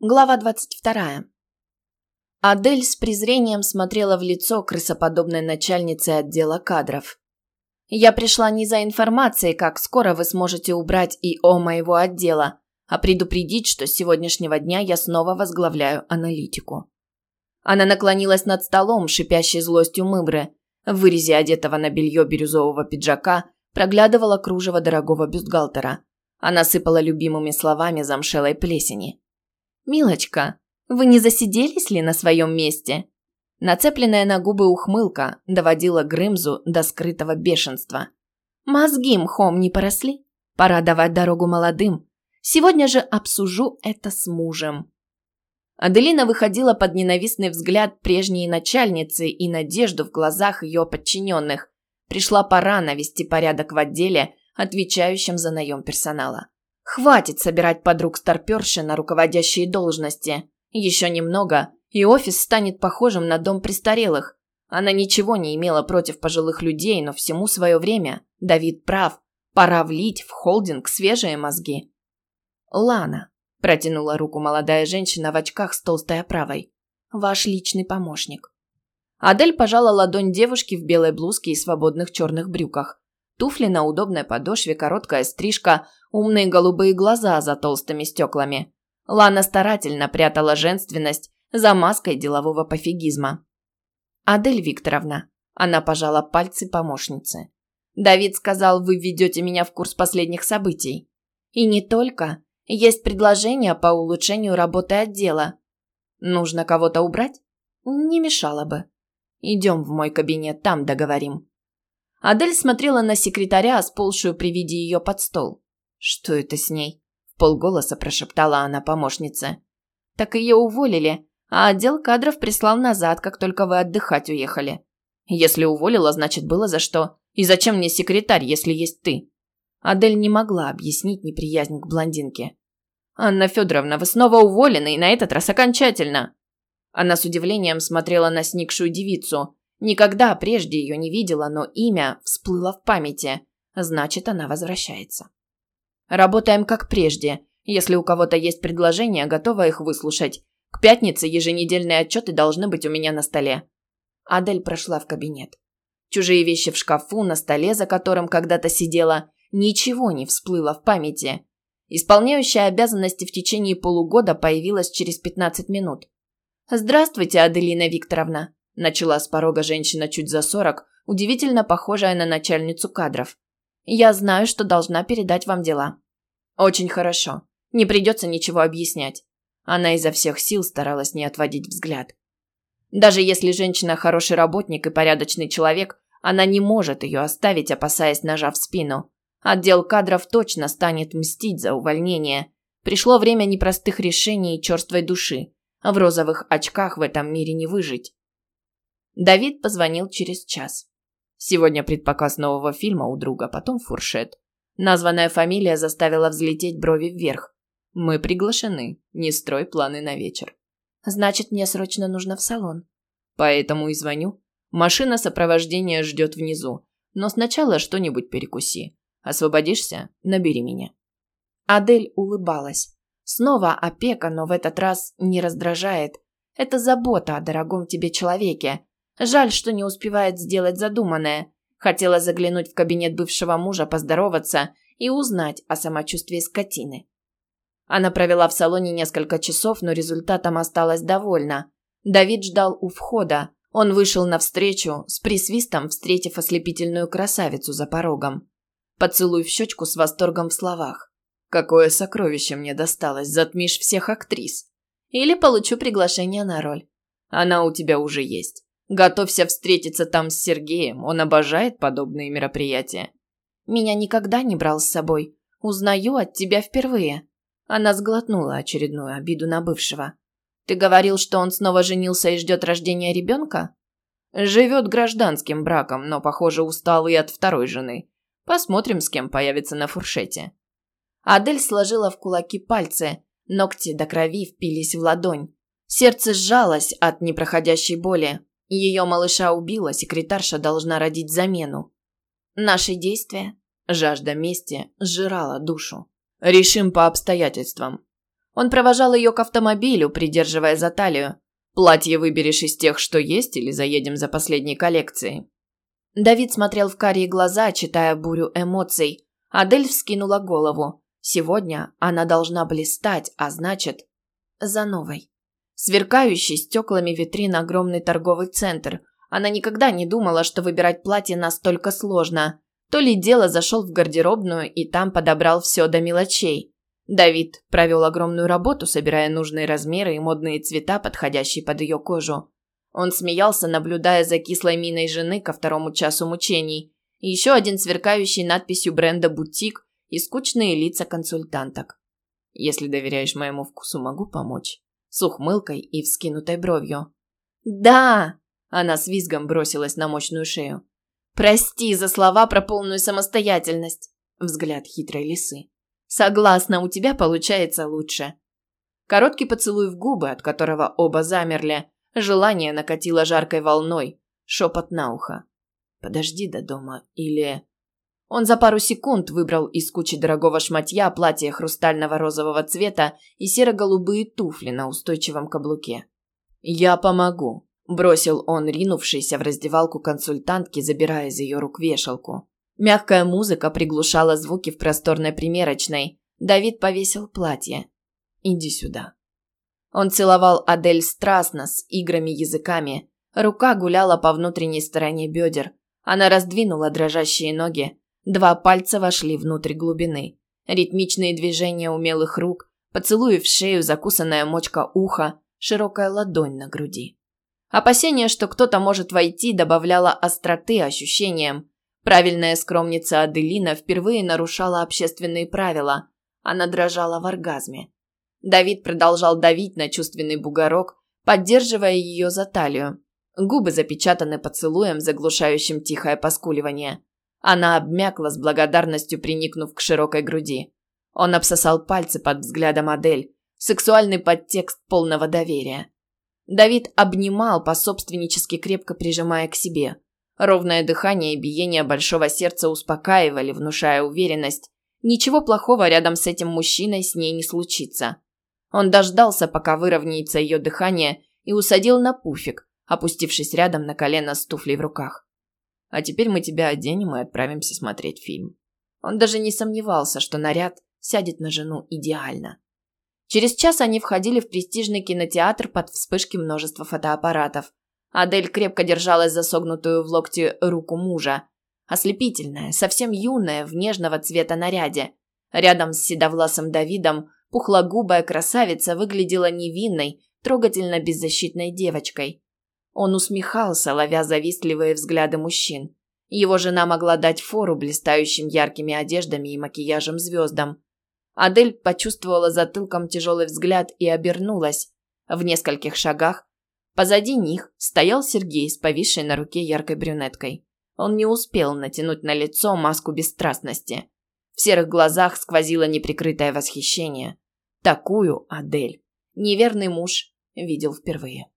Глава 22. Адель с презрением смотрела в лицо крысоподобной начальницы отдела кадров. «Я пришла не за информацией, как скоро вы сможете убрать ИО моего отдела, а предупредить, что с сегодняшнего дня я снова возглавляю аналитику». Она наклонилась над столом, шипящей злостью мымры. В вырезе одетого на белье бирюзового пиджака проглядывала кружево дорогого бюстгальтера. Она сыпала любимыми словами замшелой плесени. «Милочка, вы не засиделись ли на своем месте?» Нацепленная на губы ухмылка доводила Грымзу до скрытого бешенства. «Мозги мхом не поросли? Пора давать дорогу молодым. Сегодня же обсужу это с мужем». Аделина выходила под ненавистный взгляд прежней начальницы и надежду в глазах ее подчиненных. Пришла пора навести порядок в отделе, отвечающем за наем персонала. Хватит собирать подруг старперши на руководящие должности. Еще немного, и офис станет похожим на дом престарелых. Она ничего не имела против пожилых людей, но всему свое время. Давид прав. Пора влить в холдинг свежие мозги. «Лана», – протянула руку молодая женщина в очках с толстой оправой. «Ваш личный помощник». Адель пожала ладонь девушки в белой блузке и свободных черных брюках. Туфли на удобной подошве, короткая стрижка, умные голубые глаза за толстыми стеклами. Лана старательно прятала женственность за маской делового пофигизма. «Адель Викторовна», – она пожала пальцы помощницы. «Давид сказал, вы введете меня в курс последних событий. И не только. Есть предложение по улучшению работы отдела. Нужно кого-то убрать? Не мешало бы. Идем в мой кабинет, там договорим». Адель смотрела на секретаря, сползшую при виде ее под стол. «Что это с ней?» – в полголоса прошептала она помощнице. «Так ее уволили, а отдел кадров прислал назад, как только вы отдыхать уехали. Если уволила, значит, было за что. И зачем мне секретарь, если есть ты?» Адель не могла объяснить неприязнь к блондинке. «Анна Федоровна, вы снова уволены, и на этот раз окончательно!» Она с удивлением смотрела на сникшую девицу, Никогда прежде ее не видела, но имя всплыло в памяти. Значит, она возвращается. Работаем как прежде. Если у кого-то есть предложения, готова их выслушать. К пятнице еженедельные отчеты должны быть у меня на столе. Адель прошла в кабинет. Чужие вещи в шкафу, на столе, за которым когда-то сидела, ничего не всплыло в памяти. Исполняющая обязанности в течение полугода появилась через 15 минут. «Здравствуйте, Аделина Викторовна», Начала с порога женщина чуть за сорок, удивительно похожая на начальницу кадров. «Я знаю, что должна передать вам дела». «Очень хорошо. Не придется ничего объяснять». Она изо всех сил старалась не отводить взгляд. Даже если женщина хороший работник и порядочный человек, она не может ее оставить, опасаясь ножа в спину. Отдел кадров точно станет мстить за увольнение. Пришло время непростых решений и черствой души. В розовых очках в этом мире не выжить. Давид позвонил через час. Сегодня предпоказ нового фильма у друга, потом фуршет. Названная фамилия заставила взлететь брови вверх. Мы приглашены. Не строй планы на вечер. Значит, мне срочно нужно в салон. Поэтому и звоню. Машина сопровождения ждет внизу. Но сначала что-нибудь перекуси. Освободишься? Набери меня. Адель улыбалась. Снова опека, но в этот раз не раздражает. Это забота о дорогом тебе человеке, Жаль, что не успевает сделать задуманное. Хотела заглянуть в кабинет бывшего мужа, поздороваться и узнать о самочувствии скотины. Она провела в салоне несколько часов, но результатом осталась довольна. Давид ждал у входа. Он вышел навстречу, с присвистом встретив ослепительную красавицу за порогом. Поцелуй в щечку с восторгом в словах. «Какое сокровище мне досталось, затмишь всех актрис. Или получу приглашение на роль. Она у тебя уже есть. Готовься встретиться там с Сергеем, он обожает подобные мероприятия. Меня никогда не брал с собой. Узнаю от тебя впервые. Она сглотнула очередную обиду на бывшего. Ты говорил, что он снова женился и ждет рождения ребенка? Живет гражданским браком, но, похоже, устал и от второй жены. Посмотрим, с кем появится на фуршете. Адель сложила в кулаки пальцы, ногти до крови впились в ладонь. Сердце сжалось от непроходящей боли. Ее малыша убила, секретарша должна родить замену. Наши действия, жажда мести, сжирала душу. Решим по обстоятельствам. Он провожал ее к автомобилю, придерживая за талию. «Платье выберешь из тех, что есть, или заедем за последней коллекцией?» Давид смотрел в карие глаза, читая бурю эмоций. Адель вскинула голову. Сегодня она должна блистать, а значит, за новой. Сверкающий стеклами витрин огромный торговый центр. Она никогда не думала, что выбирать платье настолько сложно. То ли дело зашел в гардеробную и там подобрал все до мелочей. Давид провел огромную работу, собирая нужные размеры и модные цвета, подходящие под ее кожу. Он смеялся, наблюдая за кислой миной жены ко второму часу мучений. И еще один сверкающий надписью бренда «Бутик» и скучные лица консультанток. «Если доверяешь моему вкусу, могу помочь?» С ухмылкой и вскинутой бровью. «Да!» Она с визгом бросилась на мощную шею. «Прости за слова про полную самостоятельность!» Взгляд хитрой лисы. Согласна, у тебя получается лучше. Короткий поцелуй в губы, от которого оба замерли. Желание накатило жаркой волной. Шепот на ухо. Подожди до дома. Или... Он за пару секунд выбрал из кучи дорогого шматья платье хрустального розового цвета и серо-голубые туфли на устойчивом каблуке. «Я помогу», – бросил он, ринувшийся в раздевалку консультантки, забирая из ее рук вешалку. Мягкая музыка приглушала звуки в просторной примерочной. Давид повесил платье. «Иди сюда». Он целовал Адель страстно, с играми языками. Рука гуляла по внутренней стороне бедер. Она раздвинула дрожащие ноги. Два пальца вошли внутрь глубины. Ритмичные движения умелых рук, поцелуи в шею, закусанная мочка уха, широкая ладонь на груди. Опасение, что кто-то может войти, добавляло остроты ощущениям, Правильная скромница Аделина впервые нарушала общественные правила. Она дрожала в оргазме. Давид продолжал давить на чувственный бугорок, поддерживая ее за талию. Губы запечатаны поцелуем, заглушающим тихое поскуливание. Она обмякла с благодарностью, приникнув к широкой груди. Он обсосал пальцы под взглядом Адель. Сексуальный подтекст полного доверия. Давид обнимал, пособственнически крепко прижимая к себе. Ровное дыхание и биение большого сердца успокаивали, внушая уверенность. Ничего плохого рядом с этим мужчиной с ней не случится. Он дождался, пока выровняется ее дыхание, и усадил на пуфик, опустившись рядом на колено с туфлей в руках. «А теперь мы тебя оденем и отправимся смотреть фильм». Он даже не сомневался, что наряд сядет на жену идеально. Через час они входили в престижный кинотеатр под вспышки множества фотоаппаратов, Адель крепко держалась за согнутую в локте руку мужа. Ослепительная, совсем юная, в нежного цвета наряде. Рядом с седовласым Давидом пухлогубая красавица выглядела невинной, трогательно беззащитной девочкой. Он усмехался, ловя завистливые взгляды мужчин. Его жена могла дать фору блистающим яркими одеждами и макияжем звездам. Адель почувствовала затылком тяжелый взгляд и обернулась. В нескольких шагах Позади них стоял Сергей с повисшей на руке яркой брюнеткой. Он не успел натянуть на лицо маску бесстрастности. В серых глазах сквозило неприкрытое восхищение. Такую Адель неверный муж видел впервые.